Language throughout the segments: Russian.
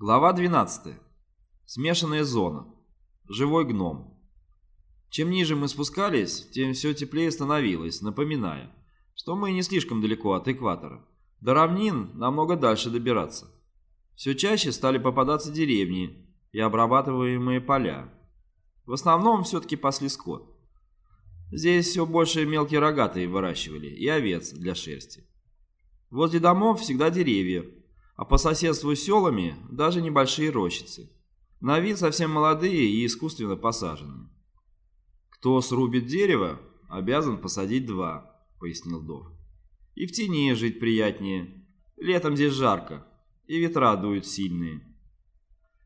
Глава 12. Смешанная зона. Живой гном. Чем ниже мы спускались, тем все теплее становилось, напоминая, что мы не слишком далеко от экватора. До равнин намного дальше добираться. Все чаще стали попадаться деревни и обрабатываемые поля. В основном все-таки пасли скот. Здесь все больше мелкие рогатые выращивали и овец для шерсти. Возле домов всегда деревья, а по соседству с селами даже небольшие рощицы. На вид совсем молодые и искусственно посаженные. «Кто срубит дерево, обязан посадить два», — пояснил Дов. «И в тени жить приятнее. Летом здесь жарко, и ветра дуют сильные.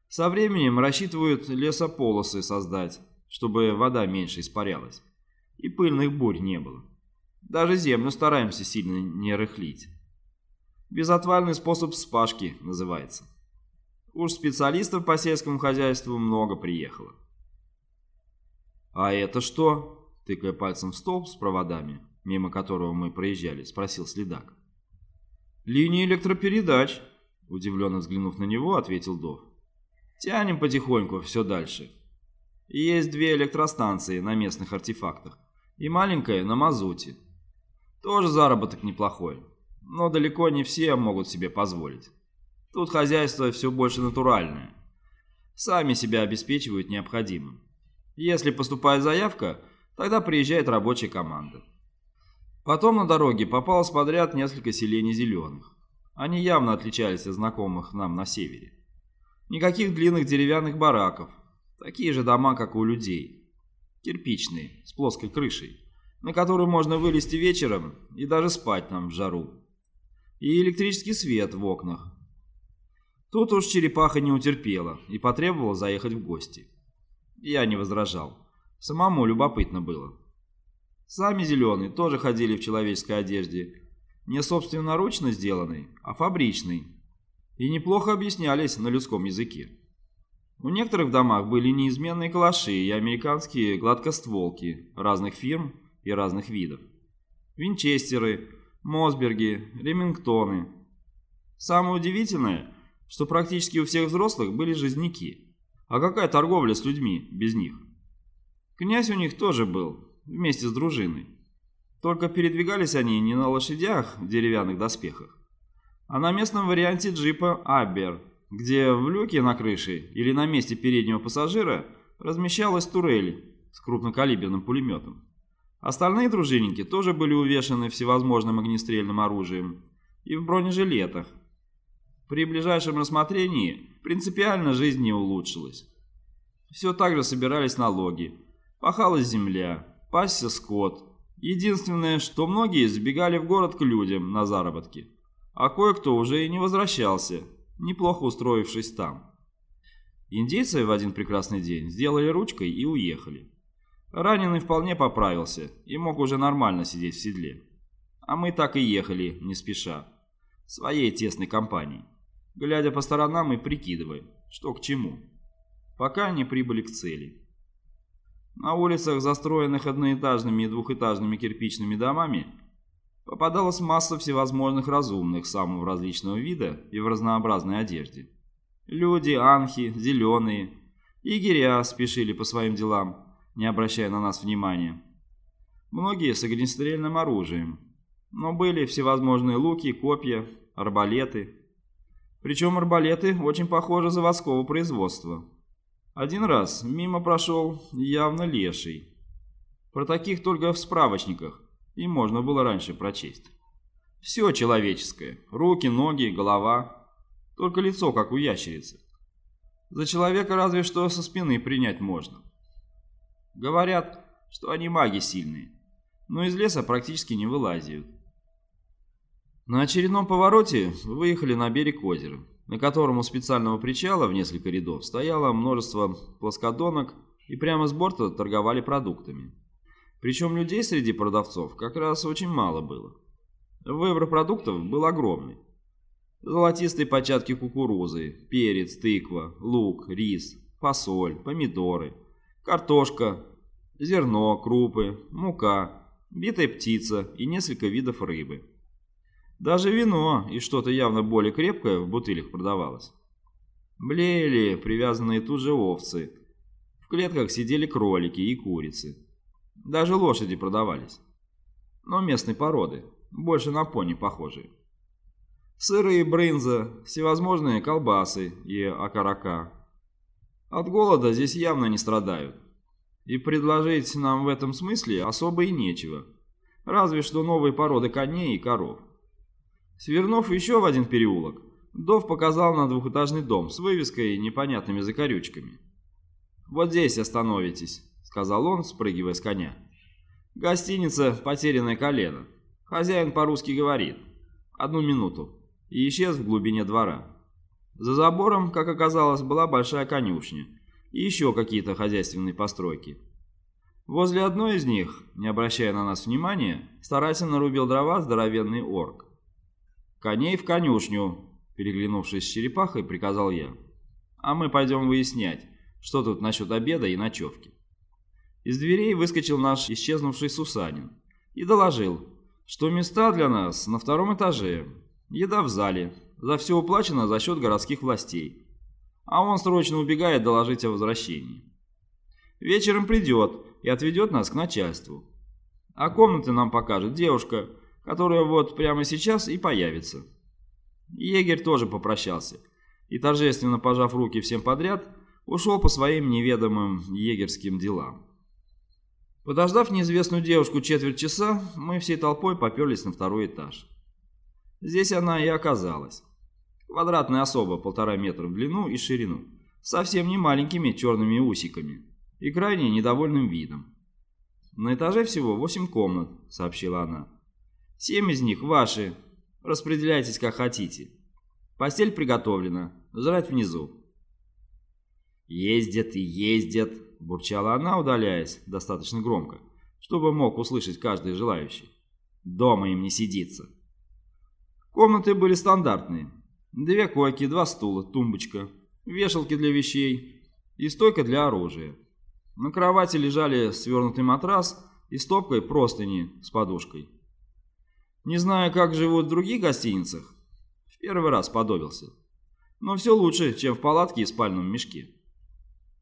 Со временем рассчитывают лесополосы создать, чтобы вода меньше испарялась, и пыльных бурь не было. Даже землю стараемся сильно не рыхлить. Безотвальный способ спашки называется. Уж специалистов по сельскому хозяйству много приехало. «А это что?» — тыкая пальцем в столб с проводами, мимо которого мы проезжали, спросил следак. «Линия электропередач», — удивленно взглянув на него, ответил Дов. «Тянем потихоньку все дальше. Есть две электростанции на местных артефактах и маленькая на мазуте. Тоже заработок неплохой но далеко не все могут себе позволить. Тут хозяйство все больше натуральное. Сами себя обеспечивают необходимым. Если поступает заявка, тогда приезжает рабочая команда. Потом на дороге попалось подряд несколько селений зеленых. Они явно отличались от знакомых нам на севере. Никаких длинных деревянных бараков. Такие же дома, как у людей. Кирпичные, с плоской крышей, на которую можно вылезти вечером и даже спать там в жару и электрический свет в окнах. Тут уж черепаха не утерпела и потребовала заехать в гости. Я не возражал. Самому любопытно было. Сами зеленые тоже ходили в человеческой одежде. Не собственноручно сделанной, а фабричной. И неплохо объяснялись на людском языке. У некоторых домах были неизменные калаши и американские гладкостволки разных фирм и разных видов. Винчестеры, Мосберги, Ремингтоны. Самое удивительное, что практически у всех взрослых были жизняки. А какая торговля с людьми без них? Князь у них тоже был, вместе с дружиной. Только передвигались они не на лошадях в деревянных доспехах, а на местном варианте джипа «Аббер», где в люке на крыше или на месте переднего пассажира размещалась турель с крупнокалиберным пулеметом. Остальные дружинники тоже были увешаны всевозможным огнестрельным оружием и в бронежилетах. При ближайшем рассмотрении принципиально жизнь не улучшилась. Все так же собирались налоги, пахалась земля, пасся скот. Единственное, что многие забегали в город к людям на заработки, а кое-кто уже и не возвращался, неплохо устроившись там. Индейцы в один прекрасный день сделали ручкой и уехали. Раненый вполне поправился и мог уже нормально сидеть в седле. А мы так и ехали, не спеша, своей тесной компанией, глядя по сторонам и прикидывая, что к чему, пока не прибыли к цели. На улицах, застроенных одноэтажными и двухэтажными кирпичными домами, попадалась масса всевозможных разумных самого различного вида и в разнообразной одежде. Люди, анхи, зеленые, егеря спешили по своим делам, не обращая на нас внимания. Многие с огнестрельным оружием, но были всевозможные луки, копья, арбалеты. Причем арбалеты очень похожи заводского производства. Один раз мимо прошел явно леший. Про таких только в справочниках, и можно было раньше прочесть. Все человеческое, руки, ноги, голова, только лицо, как у ящерицы. За человека разве что со спины принять можно. Говорят, что они маги сильные, но из леса практически не вылазят. На очередном повороте выехали на берег озера, на котором у специального причала в несколько рядов стояло множество плоскодонок и прямо с борта торговали продуктами. Причем людей среди продавцов как раз очень мало было. Выбор продуктов был огромный. Золотистые початки кукурузы, перец, тыква, лук, рис, фасоль, помидоры – картошка, зерно, крупы, мука, битая птица и несколько видов рыбы. Даже вино и что-то явно более крепкое в бутылях продавалось. Блеяли привязанные тут же овцы. В клетках сидели кролики и курицы. Даже лошади продавались. Но местной породы, больше на пони похожие. Сыры и брынза, всевозможные колбасы и окорока. От голода здесь явно не страдают. И предложить нам в этом смысле особо и нечего. Разве что новые породы коней и коров. Свернув еще в один переулок, Дов показал на двухэтажный дом с вывеской и непонятными закорючками. «Вот здесь остановитесь», — сказал он, спрыгивая с коня. «Гостиница «Потерянное колено». Хозяин по-русски говорит. Одну минуту». И исчез в глубине двора. За забором, как оказалось, была большая конюшня и еще какие-то хозяйственные постройки. Возле одной из них, не обращая на нас внимания, старательно рубил дрова здоровенный орк. «Коней в конюшню!» Переглянувшись с черепахой, приказал я. «А мы пойдем выяснять, что тут насчет обеда и ночевки». Из дверей выскочил наш исчезнувший Сусанин и доложил, что места для нас на втором этаже, еда в зале, за все уплачено за счет городских властей. А он срочно убегает доложить о возвращении. Вечером придет и отведет нас к начальству. А комнаты нам покажет девушка, которая вот прямо сейчас и появится. Егерь тоже попрощался и, торжественно пожав руки всем подряд, ушел по своим неведомым егерским делам. Подождав неизвестную девушку четверть часа, мы всей толпой поперлись на второй этаж. Здесь она и оказалась. Квадратная особа полтора метра в длину и ширину, совсем не маленькими черными усиками и крайне недовольным видом. «На этаже всего восемь комнат», — сообщила она. «Семь из них ваши, Распределяйтесь как хотите. Постель приготовлена. Жрать внизу. «Ездят и ездят», – бурчала она, удаляясь достаточно громко, чтобы мог услышать каждый желающий. «Дома им не сидится». Комнаты были стандартные. Две койки, два стула, тумбочка, вешалки для вещей и стойка для оружия. На кровати лежали свернутый матрас и стопкой простыни с подушкой. Не знаю, как живут в других гостиницах. В первый раз подобился. Но все лучше, чем в палатке и спальном мешке.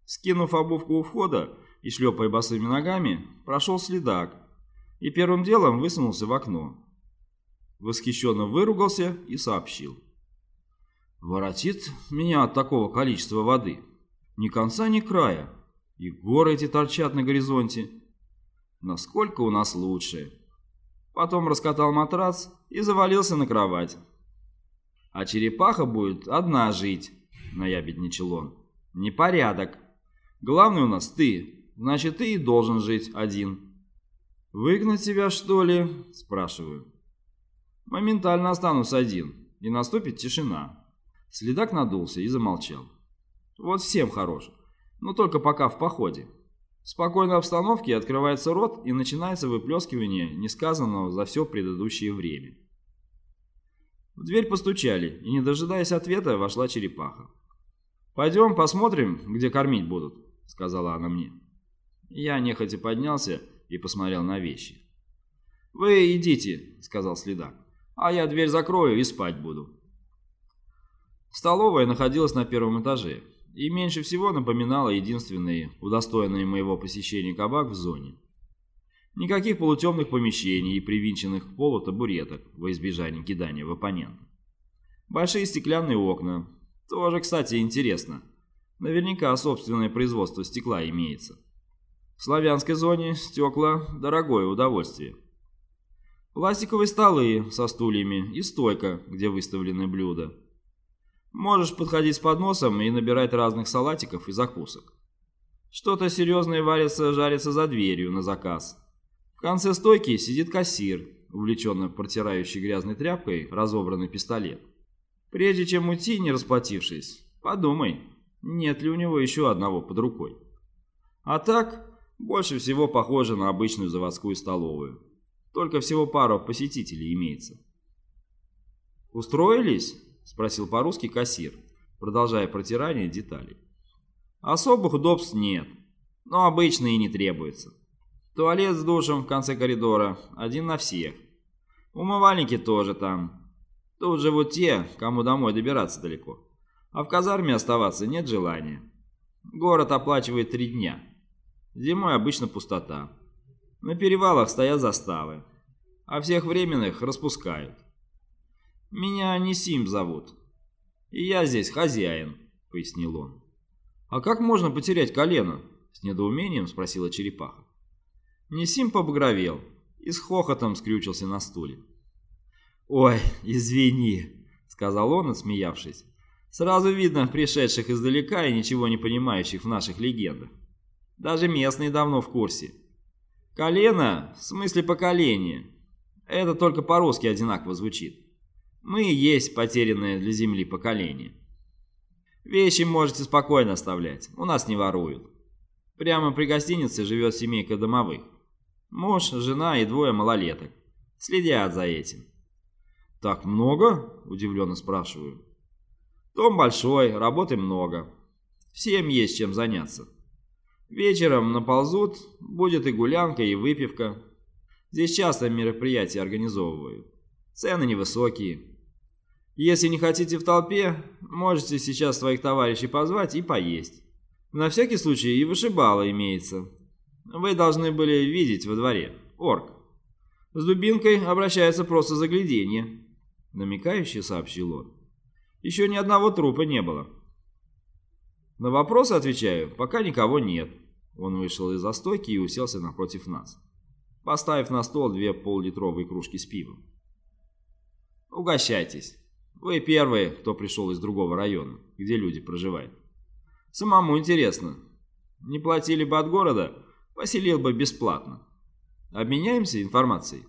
Скинув обувку у входа и шлепая босыми ногами, прошел следак и первым делом высунулся в окно. Восхищенно выругался и сообщил. «Воротит меня от такого количества воды. Ни конца, ни края. И горы эти торчат на горизонте. Насколько у нас лучше!» Потом раскатал матрас и завалился на кровать. «А черепаха будет одна жить», — наябедничал он. «Непорядок. Главный у нас ты, значит, ты и должен жить один». «Выгнать тебя, что ли?» — спрашиваю. «Моментально останусь один, и наступит тишина». Следак надулся и замолчал. «Вот всем хорош, но только пока в походе». В спокойной обстановке открывается рот и начинается выплескивание несказанного за все предыдущее время. В дверь постучали, и, не дожидаясь ответа, вошла черепаха. «Пойдем посмотрим, где кормить будут», — сказала она мне. Я нехотя поднялся и посмотрел на вещи. «Вы идите», — сказал следак, — «а я дверь закрою и спать буду». Столовая находилась на первом этаже и меньше всего напоминала единственный удостоенный моего посещения кабак в зоне. Никаких полутемных помещений и привинченных к полу табуреток во избежание кидания в оппонента. Большие стеклянные окна. Тоже, кстати, интересно. Наверняка собственное производство стекла имеется. В славянской зоне стекла – дорогое удовольствие. Пластиковые столы со стульями и стойка, где выставлены блюда – Можешь подходить с подносом и набирать разных салатиков и закусок. Что-то серьезное варится, жарится за дверью на заказ. В конце стойки сидит кассир, увлеченно протирающий грязной тряпкой разобранный пистолет. Прежде чем уйти, не расплатившись, подумай, нет ли у него еще одного под рукой. А так, больше всего похоже на обычную заводскую столовую. Только всего пару посетителей имеется. «Устроились?» Спросил по-русски кассир, продолжая протирание деталей. Особых удобств нет, но обычно и не требуется. Туалет с душем в конце коридора, один на всех. Умывальники тоже там. Тут живут те, кому домой добираться далеко. А в казарме оставаться нет желания. Город оплачивает три дня. Зимой обычно пустота. На перевалах стоят заставы, а всех временных распускают. Меня Несим зовут, и я здесь хозяин, пояснил он. А как можно потерять колено? С недоумением спросила черепаха. Несим побагровел и с хохотом скрючился на стуле. «Ой, извини», — сказал он, отсмеявшись. «Сразу видно пришедших издалека и ничего не понимающих в наших легендах. Даже местные давно в курсе. Колено, в смысле поколение. Это только по-русски одинаково звучит. Мы и есть потерянное для Земли поколение. Вещи можете спокойно оставлять, у нас не воруют. Прямо при гостинице живет семейка домовых. Муж, жена и двое малолеток. Следят за этим. «Так много?» – удивленно спрашиваю. «Дом большой, работы много. Всем есть чем заняться. Вечером наползут, будет и гулянка, и выпивка. Здесь часто мероприятия организовывают. Цены невысокие. Если не хотите в толпе, можете сейчас своих товарищей позвать и поесть. На всякий случай и вышибала имеется. Вы должны были видеть во дворе. Орк. С дубинкой обращается просто загляденье. Намекающе сообщил он. Еще ни одного трупа не было. На вопросы отвечаю, пока никого нет. Он вышел из застойки и уселся напротив нас, поставив на стол две поллитровые кружки с пивом. Угощайтесь. Вы первые, кто пришел из другого района, где люди проживают. Самому интересно. Не платили бы от города, поселил бы бесплатно. Обменяемся информацией?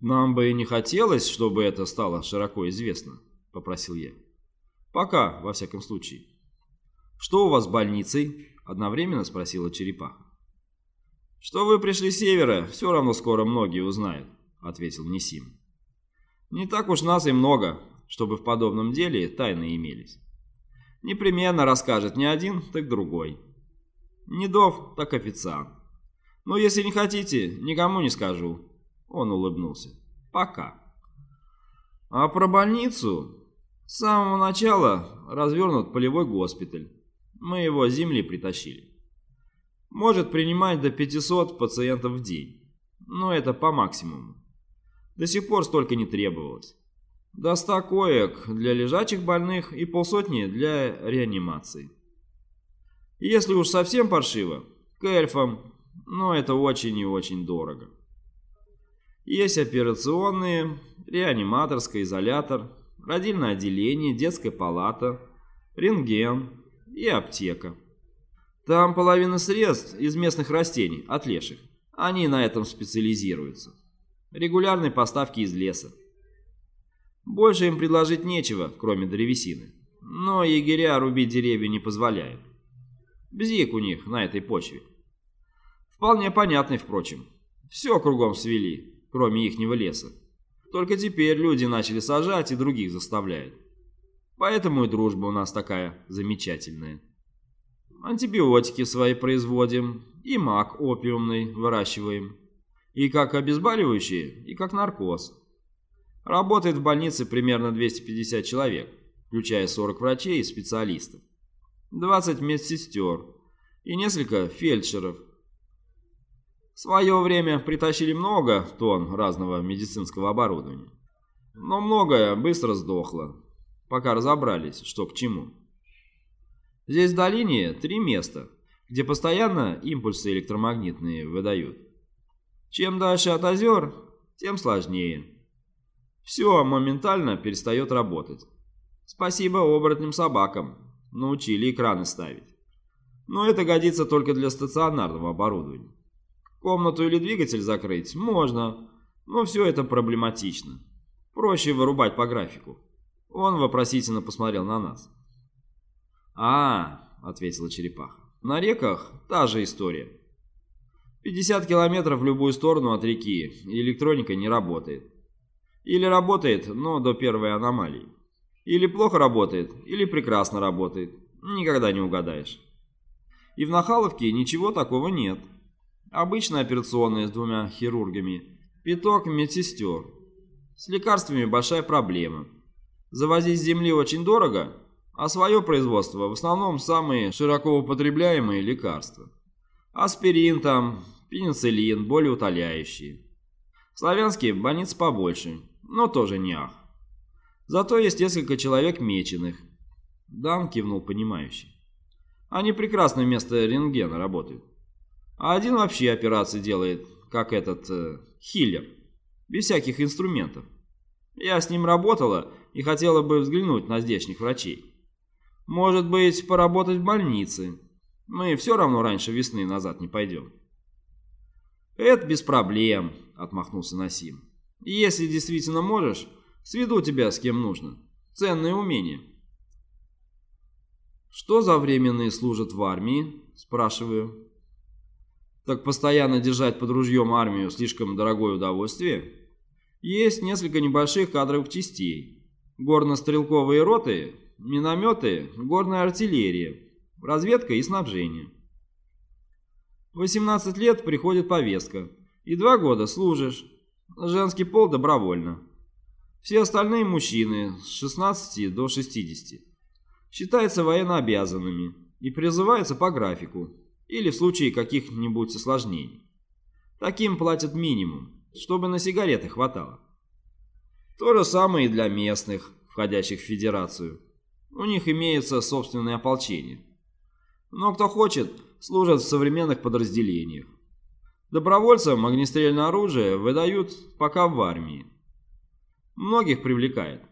Нам бы и не хотелось, чтобы это стало широко известно, попросил я. Пока, во всяком случае. Что у вас с больницей? Одновременно спросила черепаха. Что вы пришли с севера, все равно скоро многие узнают, ответил Несим. Не так уж нас и много, чтобы в подобном деле тайны имелись. Непременно расскажет не один, так другой. Не дов, так официант. Но если не хотите, никому не скажу. Он улыбнулся. Пока. А про больницу с самого начала развернут полевой госпиталь. Мы его с земли притащили. Может принимать до 500 пациентов в день. Но это по максимуму. До сих пор столько не требовалось. До 100 коек для лежачих больных и полсотни для реанимации. Если уж совсем паршиво, к эльфам, но это очень и очень дорого. Есть операционные, реаниматорская, изолятор, родильное отделение, детская палата, рентген и аптека. Там половина средств из местных растений, от леших. Они на этом специализируются. Регулярные поставки из леса. Больше им предложить нечего, кроме древесины. Но егеря рубить деревья не позволяют. Бзик у них на этой почве. Вполне понятный, впрочем. Все кругом свели, кроме ихнего леса. Только теперь люди начали сажать и других заставляют. Поэтому и дружба у нас такая замечательная. Антибиотики свои производим, и мак опиумный выращиваем. И как обезболивающие, и как наркоз. Работает в больнице примерно 250 человек, включая 40 врачей и специалистов. 20 медсестер и несколько фельдшеров – в свое время притащили много тонн разного медицинского оборудования. Но многое быстро сдохло, пока разобрались, что к чему. Здесь в долине три места, где постоянно импульсы электромагнитные выдают. Чем дальше от озер, тем сложнее. Все моментально перестает работать. Спасибо оборотным собакам, научили экраны ставить. Но это годится только для стационарного оборудования. Комнату или двигатель закрыть можно, но все это проблематично. Проще вырубать по графику. Он вопросительно посмотрел на нас. «А, — ответила черепаха, — на реках та же история. 50 километров в любую сторону от реки, электроника не работает. Или работает, но до первой аномалии. Или плохо работает, или прекрасно работает. Никогда не угадаешь. И в Нахаловке ничего такого нет. Обычная операционная с двумя хирургами. Пяток медсестер. С лекарствами большая проблема. Завозить с земли очень дорого, а свое производство в основном самые широко употребляемые лекарства. Аспирин там, пенициллин, более утоляющие. Славянские больницы побольше, но тоже не ах. Зато есть несколько человек меченых. Дан кивнул понимающий. Они прекрасно вместо рентгена работают. А один вообще операции делает, как этот э, хиллер, без всяких инструментов. Я с ним работала и хотела бы взглянуть на здешних врачей. Может быть, поработать в больнице. Мы все равно раньше весны назад не пойдем. «Это без проблем», — отмахнулся Насим. «Если действительно можешь, сведу тебя с кем нужно. Ценное умение». «Что за временные служат в армии?» – спрашиваю. «Так постоянно держать под ружьем армию слишком дорогое удовольствие?» «Есть несколько небольших кадровых частей. Горно-стрелковые роты, минометы, горная артиллерия, разведка и снабжение». 18 лет приходит повестка, и два года служишь. Женский пол добровольно. Все остальные мужчины с 16 до 60 считаются военнообязанными и призываются по графику или в случае каких-нибудь осложнений. Таким платят минимум, чтобы на сигареты хватало. То же самое и для местных, входящих в федерацию. У них имеется собственное ополчение. Но кто хочет, служат в современных подразделениях. Добровольцам огнестрельное оружие выдают пока в армии. Многих привлекает.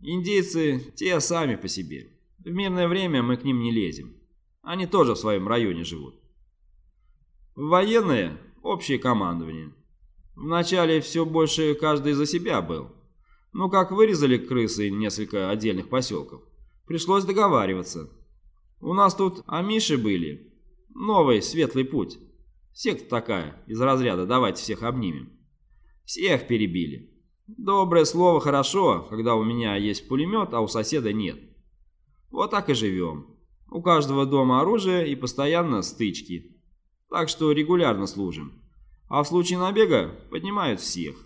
Индейцы те сами по себе. В мирное время мы к ним не лезем. Они тоже в своем районе живут. Военные – общее командование. Вначале все больше каждый за себя был. Но как вырезали крысы несколько отдельных поселков, пришлось договариваться. У нас тут амиши были. Новый светлый путь. Секта такая, из разряда «давайте всех обнимем». Всех перебили. Доброе слово хорошо, когда у меня есть пулемет, а у соседа нет. Вот так и живем. У каждого дома оружие и постоянно стычки. Так что регулярно служим. А в случае набега поднимают всех.